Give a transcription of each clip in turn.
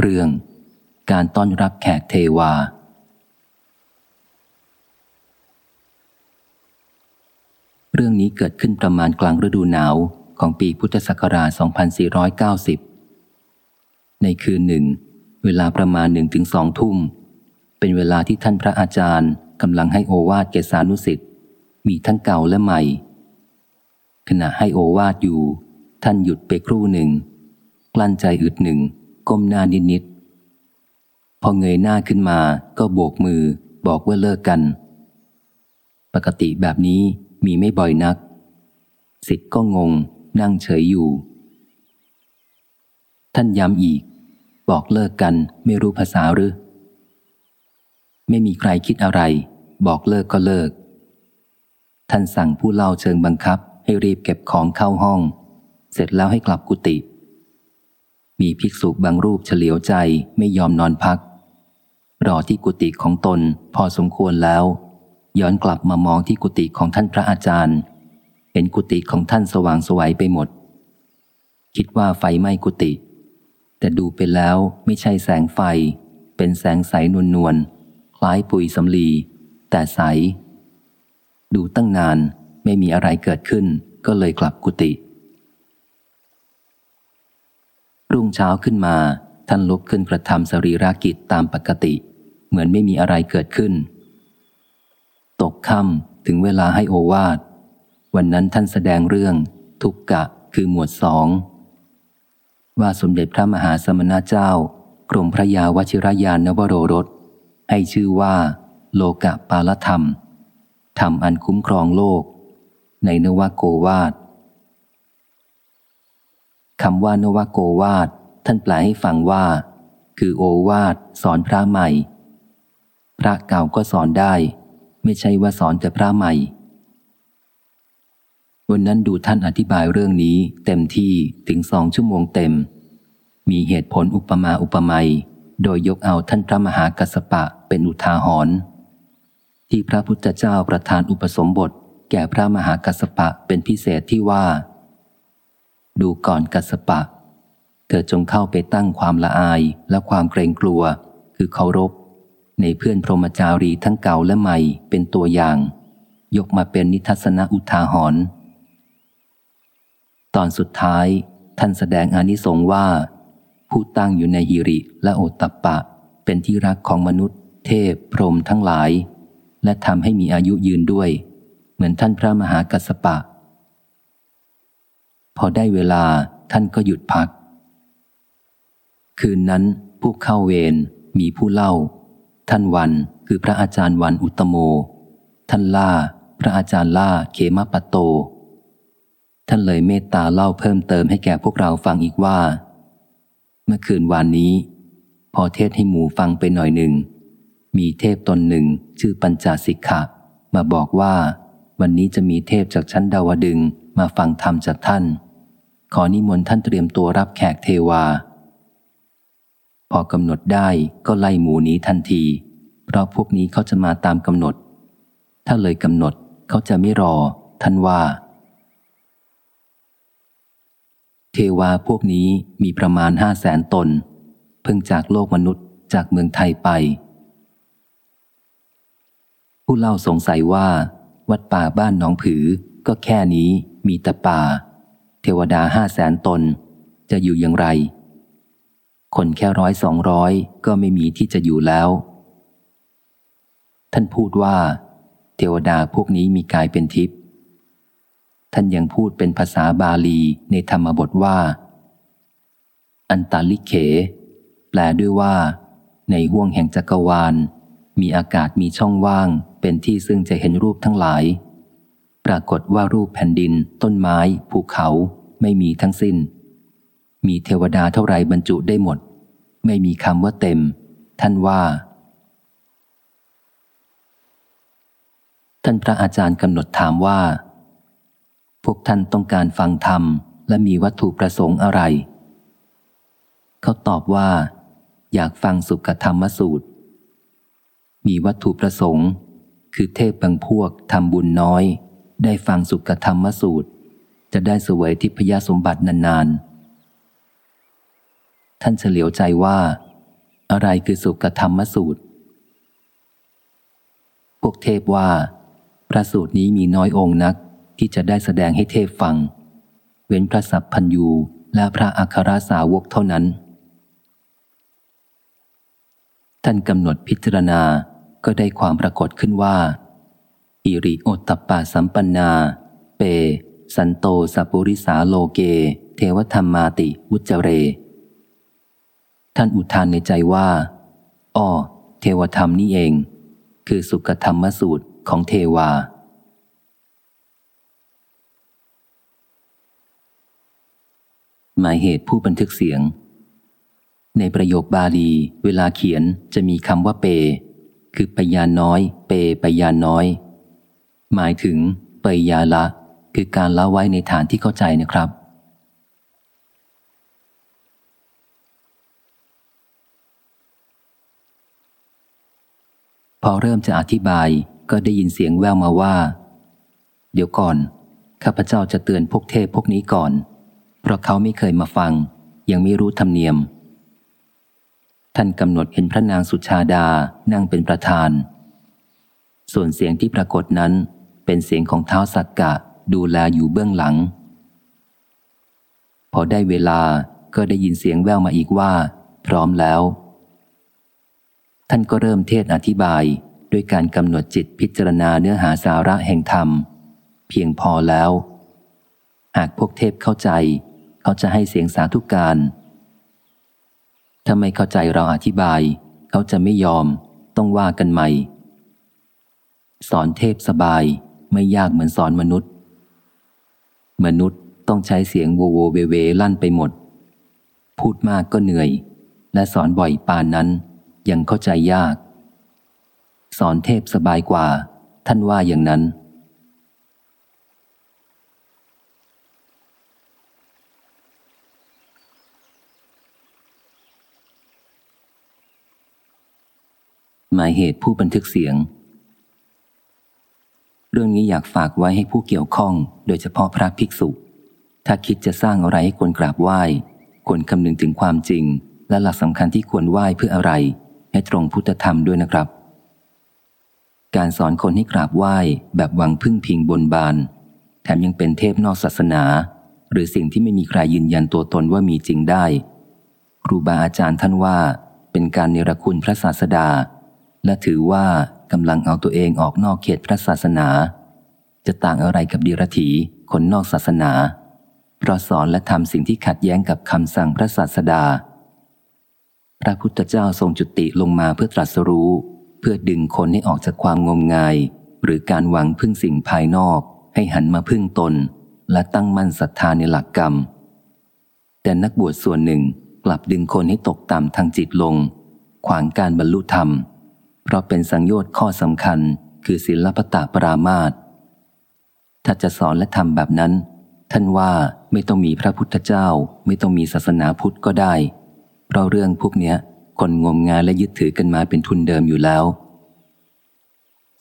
เรื่อง การต้อนรับแขกเทวา เรื่องนี้เกิดขึ้นประมาณกลางฤดูหนาวของปีพุทธศักราช 2490 ในคืนหนึ่ง เวลาประมาณหนึ่งถึงสองทุ่ม เป็นเวลาที่ท่านพระอาจารย์กำลังให้โอวาทแก่สานุสิทธิ์มีทั้งเก่าและใหม่ ขณะให้โอวาทอยู่ ท่านหยุดไปครู่หนึ่ง กลั้นใจอึดหนึ่ง ก้มหน้านิดนิดพอเงยหน้าขึ้นมาก็โบกมือ บอกว่าเลิกกัน ปกติแบบนี้มีไม่บ่อยนัก สิทธ์ก็งง นั่งเฉยอยู่ ท่านย้ำอีก บอกเลิกกันไม่รู้ภาษาหรือ ไม่มีใครคิดอะไร บอกเลิกก็เลิก ท่านสั่งผู้เล่าเชิงบังคับ ให้รีบเก็บของเข้าห้อง เสร็จแล้วให้กลับกุฏิ มีภิกษุบางรูปเฉลียวใจไม่ยอมนอนพัก รอที่กุฏิของตนพอสมควรแล้ว ย้อนกลับมามองที่กุฏิของท่านพระอาจารย์ เห็นกุฏิของท่านสว่างสวัยไปหมด คิดว่าไฟไหม้กุฏิแต่ดูไปแล้วไม่ใช่แสงไฟ เป็นแสงใสนวลนวลคล้ายปุ๋ยสำลี แต่ใส ดูตั้งนานไม่มีอะไรเกิดขึ้นก็เลยกลับกุฏิ รุ่งเช้าขึ้นมา ท่านลุกขึ้นกระทำสรีรากิจตามปกติ เหมือนไม่มีอะไรเกิดขึ้น ตกค่ำถึงเวลาให้โอวาท วันนั้นท่านแสดงเรื่อง ทุกกะคือหมวดสอง ว่าสมเด็จพระมหาสมณเจ้ากรมพระยาวชิรยานนวโรรส ให้ชื่อว่า โลกะปาลธรรม ธรรมอันคุ้มครองโลก ในนวโกวาท คำว่านวโกวาทท่านแปลให้ฟังว่า คือโอวาทสอนพระใหม่ พระเก่าก็สอนได้ ไม่ใช่ว่าสอนแต่พระใหม่ วันนั้นดูท่านอธิบายเรื่องนี้เต็มที่ถึงสองชั่วโมงเต็ม มีเหตุผลอุปมาอุปไมยโดยยกเอาท่านพระมหากัสปะเป็นอุทาหรณ์ที่พระพุทธเจ้าประทานอุปสมบท แก่พระมหากัสปะเป็นพิเศษที่ว่า ดูก่อนกัสปะ เธอจงเข้าไปตั้งความละอายและความเกรงกลัว คือเคารพ ในเพื่อนพรหมจารีทั้งเก่าและใหม่เป็นตัวอย่าง ยกมาเป็นนิทัศนอุทาหรณ์ตอนสุดท้ายท่านแสดงอนิสงส์ว่า ผู้ตั้งอยู่ในฮิริและโอตตปปะ เป็นที่รักของมนุษย์ เทพ พรหมทั้งหลาย และทำให้มีอายุยืนด้วย เหมือนท่านพระมหากัสปะ พอได้เวลาท่านก็หยุดพัก คืนนั้นผู้เข้าเวรมีผู้เล่า ท่านวันคือพระอาจารย์วันอุตโม ท่านล่า พระอาจารย์ล่าเขมปโต ท่านเลยเมตตาเล่าเพิ่มเติมให้แก่พวกเราฟังอีกว่า เมื่อคืนวานนี้ พอเทศให้หมูฟังไปหน่อยหนึ่ง มีเทพตนหนึ่งชื่อปัญจสิกขะมาบอกว่า วันนี้จะมีเทพจากชั้นดาวดึง มาฟังธรรมจากท่าน ขอนิมนต์ท่านเตรียมตัวรับแขกเทวา พอกำหนดได้ก็ไล่หมูนี้ทันที เพราะพวกนี้เขาจะมาตามกำหนด ถ้าเลยกำหนดเขาจะไม่รอ ท่านว่า เทวาพวกนี้มีประมาณห้าแสนตน เพิ่งจากโลกมนุษย์จากเมืองไทยไป ผู้เล่าสงสัยว่า วัดป่าบ้านน้องผือก็แค่นี้ มีแต่ป่า เทวดาห้าแสนตน จะอยู่อย่างไร คนแค่ร้อยสองร้อยก็ไม่มีที่จะอยู่แล้ว ท่านพูดว่า เทวดาพวกนี้มีกายเป็นทิพย์ท่านยังพูดเป็นภาษาบาลีในธรรมบทว่า อันตาลิเข แปลด้วยว่า ในห้วงแห่งจักรวาล มีอากาศมีช่องว่างเป็นที่ซึ่งจะเห็นรูปทั้งหลาย รากฏว่ารูปแผ่นดิน ต้นไม้ ภูเขาไม่มีทั้งสิ้น มีเทวดาเท่าไรบรรจุได้หมด ไม่มีคำว่าเต็ม ท่านว่า ท่านพระอาจารย์กำหนดถามว่า พวกท่านต้องการฟังธรรม และมีวัตถุประสงค์อะไร เขาตอบว่า อยากฟังสุขธรรมสูตร มีวัตถุประสงค์คือเทพบางพวกทำบุญน้อย ได้ฟังสุขธรรมสูตร จะได้สวยทิพยสมบัตินานๆ ท่านเฉลียวใจว่า อะไรคือสุกธรรมสูตร พวกเทพว่า พระสูตรนี้มีน้อยองค์นักที่จะได้แสดงให้เทพฟัง เว้นพระสัพพัญยูและพระอัครสาวกเท่านั้น ท่านกำหนดพิจารณาก็ได้ความปรากฏขึ้นว่า อิริโอตตปาสัมปันนา เป สันโตสัปุริสาโลเก เทวธรรมมาติวุจเร ท่านอุทานในใจว่าอ้อเทวธรรมนี่เอง คือสุกธรรมสูตรของเทวา หมายเหตุผู้บันทึกเสียง ในประโยคบาลีเวลาเขียนจะมีคำว่าเป คือปยาน้อย เปปยาน้อย หมายถึงปยาละคือการละไว้ในฐานที่เข้าใจนะครับ พอเริ่มจะอธิบายก็ได้ยินเสียงแววมาว่า เดี๋ยวก่อน ข้าพเจ้าจะเตือนพวกเทพพวกนี้ก่อน เพราะเขาไม่เคยมาฟัง ยังไม่รู้ธรรมเนียม ท่านกำหนดเห็นพระนางสุชาดานั่งเป็นประธาน ส่วนเสียงที่ปรากฏนั้น เป็นเสียงของเท้าสักกะดูแลอยู่เบื้องหลัง พอได้เวลาก็ได้ยินเสียงแววมาอีกว่า พร้อมแล้ว ท่านก็เริ่มเทศอธิบายด้วยการกำหนดจิตพิจารณาเนื้อหาสาระแห่งธรรม เพียงพอแล้ว หากพวกเทพเข้าใจ เขาจะให้เสียงสาธุการถ้าไม่เข้าใจเราอธิบาย เขาจะไม่ยอม ต้องว่ากันใหม่ สอนเทพสบาย ไม่ยากเหมือนสอนมนุษย์ มนุษย์ต้องใช้เสียงโวโวเวเวลั่นไปหมด พูดมากก็เหนื่อย และสอนบ่อยปานนั้น ยังเข้าใจยาก สอนเทพสบายกว่า ท่านว่าอย่างนั้น หมายเหตุผู้บันทึกเสียง เรื่องนี้อยากฝากไว้ให้ผู้เกี่ยวข้อง โดยเฉพาะพระภิกษุ ถ้าคิดจะสร้างอะไรให้คนกราบไหว้ควรคำนึงถึงความจริง และหลักสำคัญที่ควรไหว้เพื่ออะไร ให้ตรงพุทธธรรมด้วยนะครับ การสอนคนให้กราบไหว้แบบหวังพึ่งพิงบนบาน แถมยังเป็นเทพนอกศาสนา หรือสิ่งที่ไม่มีใครยืนยันตัวตนว่ามีจริงได้ ครูบาอาจารย์ท่านว่าเป็นการเนรคุณพระศาสดา และถือว่า กำลังเอาตัวเองออกนอกเขตพระศาสนา จะต่างอะไรกับดีรถีคนนอกศาสนาเพราะสอนและทำสิ่งที่ขัดแย้งกับคำสั่งพระศาสดา พระพุทธเจ้าทรงจุติลงมาเพื่อตรัสรู้ เพื่อดึงคนให้ออกจากความงมงาย หรือการหวังพึ่งสิ่งภายนอก ให้หันมาพึ่งตน และตั้งมั่นศรัทธาในหลักกรรม แต่นักบวชส่วนหนึ่งกลับดึงคนให้ตกต่ำทางจิตลง ขวางการบรรลุธรรม ราะเป็นสังโยชน์ข้อสำคัญ คือศีลปตะปรามาตถ้าจะสอนและทำแบบนั้น ท่านว่าไม่ต้องมีพระพุทธเจ้า ไม่ต้องมีศาสนาพุทธก็ได้ เพราะเรื่องพวกเนี้ย คนงมงายและยึดถือกันมาเป็นทุนเดิมอยู่แล้ว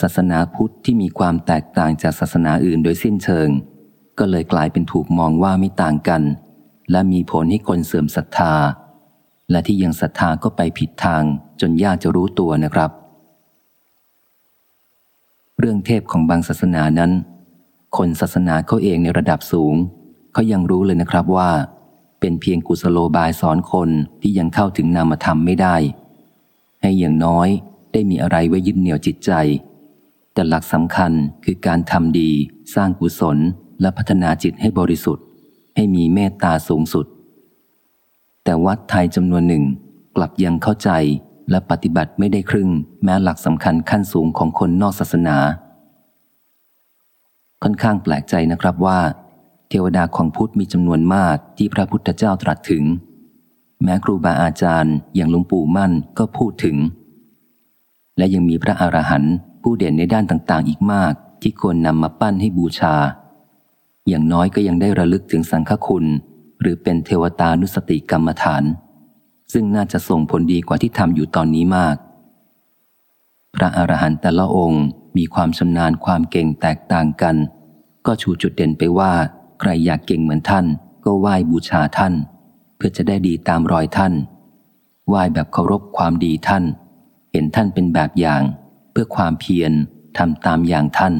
ศาสนาพุทธที่มีความแตกต่างจากศาสนาอื่นโดยสิ้นเชิง ก็เลยกลายเป็นถูกมองว่าไม่ต่างกัน และมีผลให้คนเสื่อมศรัทธา และที่ยังศรัทธาก็ไปผิดทางจนยากจะรู้ตัวนะครับ เรื่องเทพของบางศาสนานั้น คนศาสนาเขาเองในระดับสูงเขายังรู้เลยนะครับว่า เป็นเพียงกุศโลบายสอนคนที่ยังเข้าถึงนามธรรมไม่ได้ ให้อย่างน้อยได้มีอะไรไว้ยึดเหนี่ยวจิตใจ แต่หลักสำคัญคือการทำดี สร้างกุศลและพัฒนาจิตให้บริสุทธิ์ ให้มีเมตตาสูงสุด แต่วัดไทยจำนวนหนึ่งกลับยังเข้าใจ และปฏิบัติไม่ได้ครึ่งแม้หลักสำคัญขั้นสูงของคนนอกศาสนา ค่อนข้างแปลกใจนะครับว่า เทวดาของพุทธมีจำนวนมากที่พระพุทธเจ้าตรัสถึง แม้ครูบาอาจารย์อย่างหลวงปู่มั่นก็พูดถึง และยังมีพระอรหันต์ผู้เด่นในด้านต่างๆ อีกมากที่ควรนำมาปั้นให้บูชา อย่างน้อยก็ยังได้ระลึกถึงสังฆคุณ หรือเป็นเทวตานุสติกรรมฐาน ซึ่งน่าจะส่งผลดีกว่าที่ทำอยู่ตอนนี้มาก พระอรหันต์แต่ละองค์มีความชำนาญความเก่งแตกต่างกัน ก็ชูจุดเด่นไปว่า ใครอยากเก่งเหมือนท่าน ก็ไหว้บูชาท่าน เพื่อจะได้ดีตามรอยท่านไหว้แบบเคารพความดีท่าน เห็นท่านเป็นแบบอย่าง เพื่อความเพียรทำตามอย่างท่าน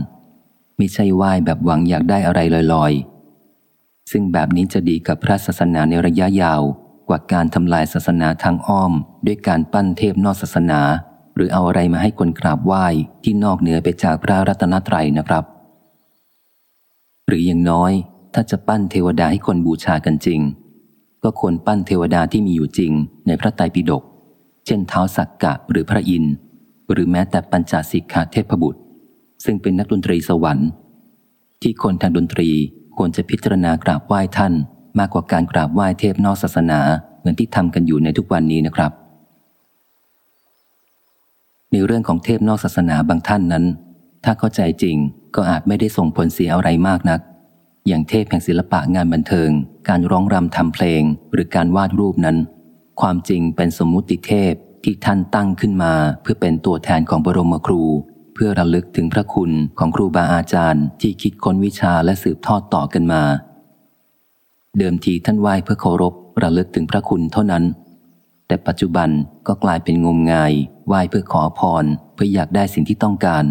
ไม่ใช่ไหว้แบบหวังอยากได้อะไรลอยๆ ซึ่งแบบนี้จะดีกับพระศาสนาในระยะยาว กว่าการทำลายศาสนาทางอ้อม ด้วยการปั้นเทพนอกศาสนา หรือเอาอะไรมาให้คนกราบไหว้ที่นอกเหนือไปจากพระรัตนตรัยนะครับ หรืออย่างน้อย ถ้าจะปั้นเทวดาให้คนบูชากันจริง ก็ควรปั้นเทวดาที่มีอยู่จริงในพระไตรปิฎกเช่นเท้าสักกะหรือพระอินทร์หรือแม้แต่ปัญจสิกขาเทพบุตร ซึ่งเป็นนักดนตรีสวรรค์ ที่คนทางดนตรีควรจะพิจารณากราบไหว้ท่าน มากกว่าการกราบไหว้เทพนอกศาสนา เหมือนที่ทำกันอยู่ในทุกวันนี้นะครับ ในเรื่องของเทพนอกศาสนาบางท่านนั้น ถ้าเข้าใจจริงก็อาจไม่ได้ส่งผลเสียอะไรมากนัก อย่างเทพแห่งศิลปะงานบันเทิง การร้องรำทำเพลง หรือการวาดรูปนั้น ความจริงเป็นสมมุติเทพที่ท่านตั้งขึ้นมา เพื่อเป็นตัวแทนของบรมครูเพื่อระลึกถึงพระคุณของครูบาอาจารย์ที่คิดค้นวิชาและสืบทอดต่อกันมา เดิมทีท่านไหว้เพื่อเคารพระลึกถึงพระคุณเท่านั้น แต่ปัจจุบันก็กลายเป็นงมงายไหว้เพื่อขอพร เพื่ออยากได้สิ่งที่ต้องการ